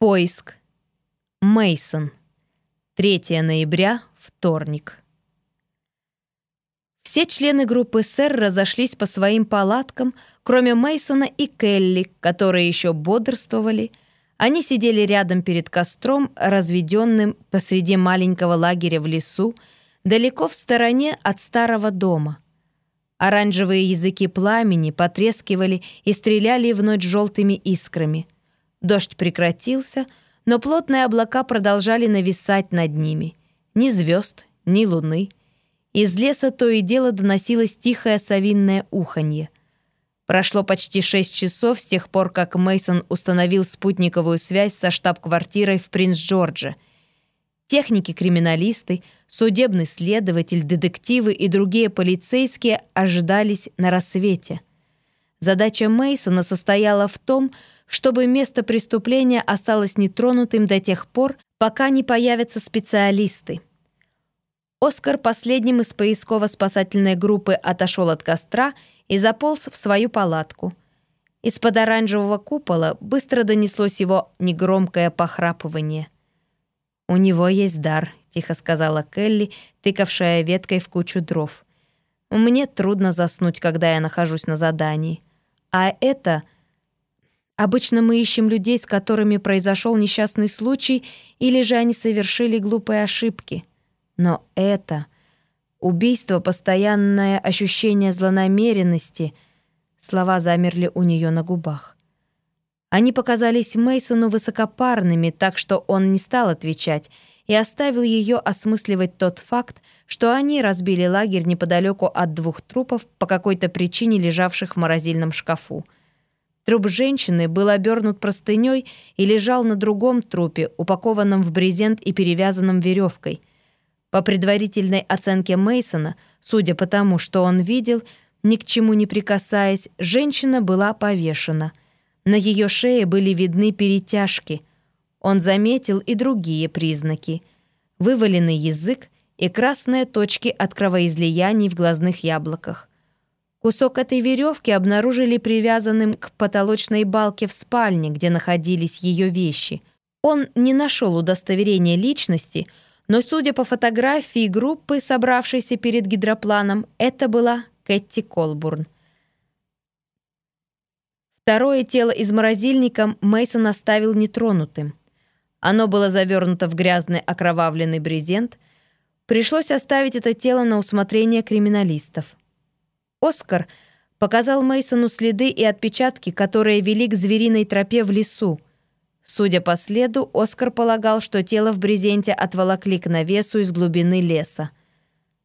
Поиск. Мейсон. 3 ноября, вторник. Все члены группы СЭР разошлись по своим палаткам, кроме Мейсона и Келли, которые еще бодрствовали. Они сидели рядом перед костром, разведенным посреди маленького лагеря в лесу, далеко в стороне от старого дома. Оранжевые языки пламени потрескивали и стреляли в ночь желтыми искрами — Дождь прекратился, но плотные облака продолжали нависать над ними. Ни звезд, ни луны. Из леса то и дело доносилось тихое совинное уханье. Прошло почти шесть часов с тех пор, как Мейсон установил спутниковую связь со штаб-квартирой в Принц-Джордже. Техники-криминалисты, судебный следователь, детективы и другие полицейские ожидались на рассвете. Задача Мейсона состояла в том, чтобы место преступления осталось нетронутым до тех пор, пока не появятся специалисты. Оскар последним из поисково-спасательной группы отошел от костра и заполз в свою палатку. Из-под оранжевого купола быстро донеслось его негромкое похрапывание. «У него есть дар», — тихо сказала Келли, тыкавшая веткой в кучу дров. «Мне трудно заснуть, когда я нахожусь на задании. А это...» Обычно мы ищем людей, с которыми произошел несчастный случай, или же они совершили глупые ошибки. Но это... Убийство, постоянное ощущение злонамеренности. Слова замерли у нее на губах. Они показались Мейсону высокопарными, так что он не стал отвечать и оставил ее осмысливать тот факт, что они разбили лагерь неподалеку от двух трупов по какой-то причине лежавших в морозильном шкафу. Труп женщины был обернут простыней и лежал на другом трупе, упакованном в брезент и перевязанном веревкой. По предварительной оценке Мейсона, судя по тому, что он видел, ни к чему не прикасаясь, женщина была повешена. На ее шее были видны перетяжки. Он заметил и другие признаки. Вываленный язык и красные точки от кровоизлияний в глазных яблоках. Кусок этой веревки обнаружили привязанным к потолочной балке в спальне, где находились ее вещи. Он не нашел удостоверения личности, но, судя по фотографии группы, собравшейся перед гидропланом, это была Кэти Колбурн. Второе тело из морозильника Мейсон оставил нетронутым. Оно было завернуто в грязный окровавленный брезент. Пришлось оставить это тело на усмотрение криминалистов. Оскар показал Мейсону следы и отпечатки, которые вели к звериной тропе в лесу. Судя по следу, Оскар полагал, что тело в брезенте отволокли к навесу из глубины леса.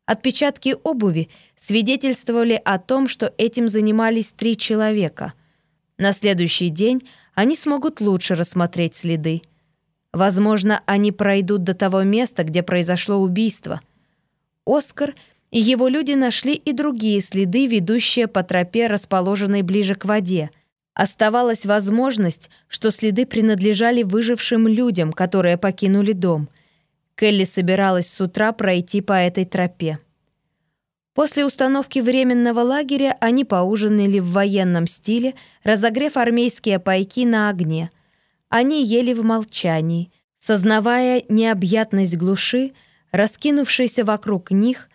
Отпечатки обуви свидетельствовали о том, что этим занимались три человека. На следующий день они смогут лучше рассмотреть следы. Возможно, они пройдут до того места, где произошло убийство. Оскар — и его люди нашли и другие следы, ведущие по тропе, расположенной ближе к воде. Оставалась возможность, что следы принадлежали выжившим людям, которые покинули дом. Келли собиралась с утра пройти по этой тропе. После установки временного лагеря они поужинали в военном стиле, разогрев армейские пайки на огне. Они ели в молчании, сознавая необъятность глуши, раскинувшейся вокруг них,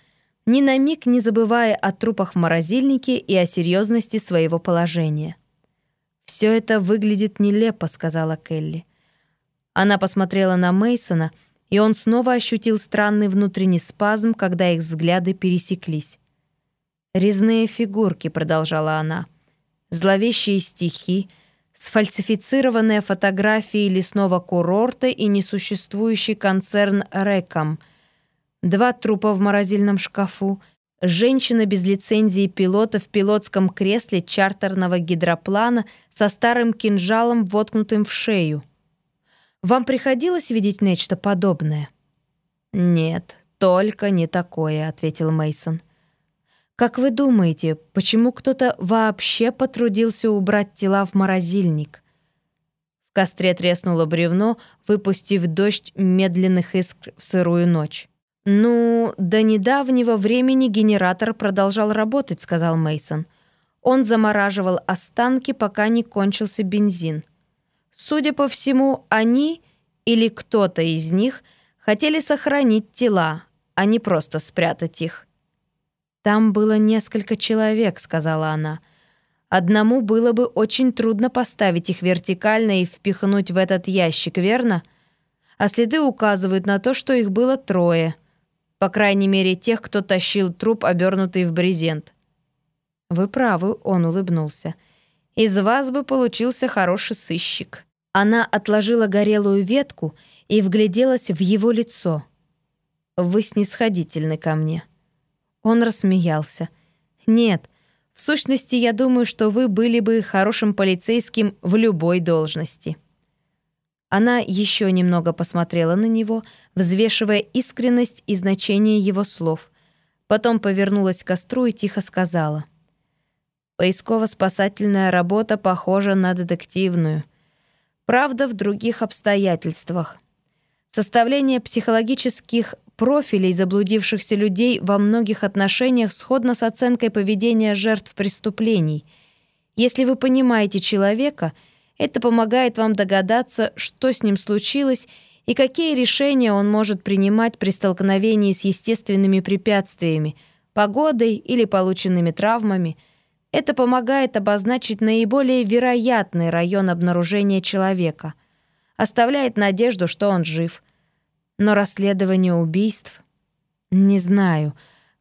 ни на миг не забывая о трупах в морозильнике и о серьезности своего положения. «Все это выглядит нелепо», — сказала Келли. Она посмотрела на Мейсона, и он снова ощутил странный внутренний спазм, когда их взгляды пересеклись. «Резные фигурки», — продолжала она, — «зловещие стихи, сфальсифицированные фотографии лесного курорта и несуществующий концерн «Реком», два трупа в морозильном шкафу, женщина без лицензии пилота в пилотском кресле чартерного гидроплана со старым кинжалом, воткнутым в шею. Вам приходилось видеть нечто подобное? Нет, только не такое, ответил Мейсон. Как вы думаете, почему кто-то вообще потрудился убрать тела в морозильник? В костре треснуло бревно, выпустив дождь медленных искр в сырую ночь. «Ну, до недавнего времени генератор продолжал работать», — сказал Мейсон. Он замораживал останки, пока не кончился бензин. Судя по всему, они или кто-то из них хотели сохранить тела, а не просто спрятать их. «Там было несколько человек», — сказала она. «Одному было бы очень трудно поставить их вертикально и впихнуть в этот ящик, верно? А следы указывают на то, что их было трое. По крайней мере, тех, кто тащил труп, обернутый в брезент». «Вы правы», — он улыбнулся. «Из вас бы получился хороший сыщик». Она отложила горелую ветку и вгляделась в его лицо. «Вы снисходительны ко мне». Он рассмеялся. «Нет, в сущности, я думаю, что вы были бы хорошим полицейским в любой должности». Она еще немного посмотрела на него, взвешивая искренность и значение его слов. Потом повернулась к костру и тихо сказала. «Поисково-спасательная работа похожа на детективную». Правда, в других обстоятельствах. Составление психологических профилей заблудившихся людей во многих отношениях сходно с оценкой поведения жертв преступлений. Если вы понимаете человека, это помогает вам догадаться, что с ним случилось и какие решения он может принимать при столкновении с естественными препятствиями, погодой или полученными травмами – это помогает обозначить наиболее вероятный район обнаружения человека, оставляет надежду, что он жив. Но расследование убийств... Не знаю,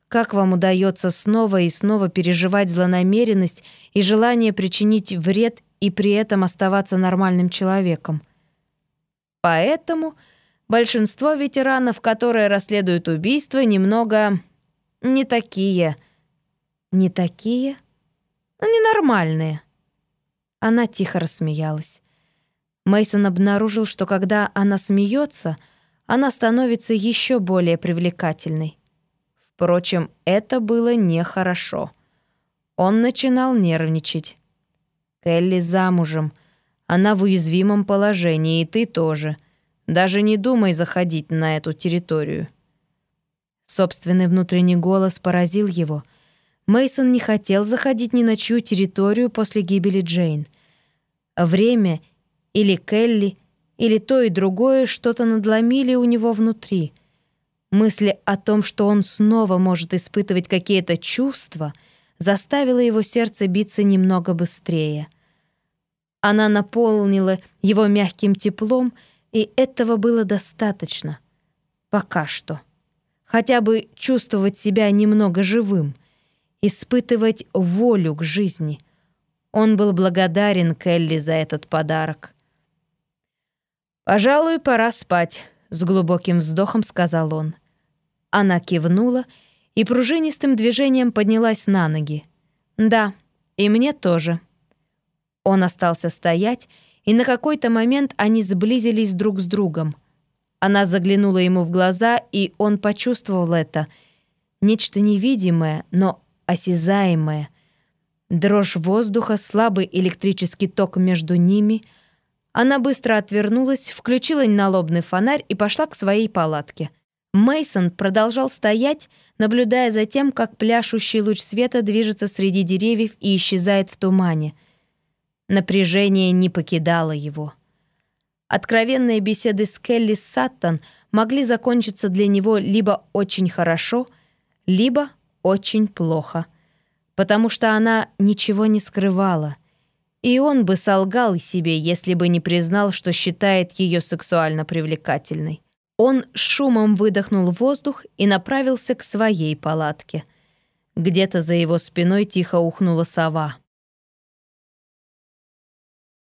как вам удается снова и снова переживать злонамеренность и желание причинить вред и при этом оставаться нормальным человеком. Поэтому большинство ветеранов, которые расследуют убийства, немного не такие. Не такие? Ненормальные». Она тихо рассмеялась. Мейсон обнаружил, что когда она смеется, она становится еще более привлекательной. Впрочем, это было нехорошо. Он начинал нервничать. «Келли замужем. Она в уязвимом положении, и ты тоже. Даже не думай заходить на эту территорию». Собственный внутренний голос поразил его — Мейсон не хотел заходить ни на чью территорию после гибели Джейн. Время или Келли, или то и другое что-то надломили у него внутри. Мысли о том, что он снова может испытывать какие-то чувства, заставило его сердце биться немного быстрее. Она наполнила его мягким теплом, и этого было достаточно. Пока что. Хотя бы чувствовать себя немного живым — испытывать волю к жизни. Он был благодарен Келли за этот подарок. «Пожалуй, пора спать», — с глубоким вздохом сказал он. Она кивнула и пружинистым движением поднялась на ноги. «Да, и мне тоже». Он остался стоять, и на какой-то момент они сблизились друг с другом. Она заглянула ему в глаза, и он почувствовал это. Нечто невидимое, но осязаемое. Дрожь воздуха, слабый электрический ток между ними. Она быстро отвернулась, включила налобный фонарь и пошла к своей палатке. Мейсон продолжал стоять, наблюдая за тем, как пляшущий луч света движется среди деревьев и исчезает в тумане. Напряжение не покидало его. Откровенные беседы с Келли Саттон могли закончиться для него либо очень хорошо, либо очень плохо, потому что она ничего не скрывала, и он бы солгал себе, если бы не признал, что считает ее сексуально привлекательной. Он шумом выдохнул воздух и направился к своей палатке. Где-то за его спиной тихо ухнула сова.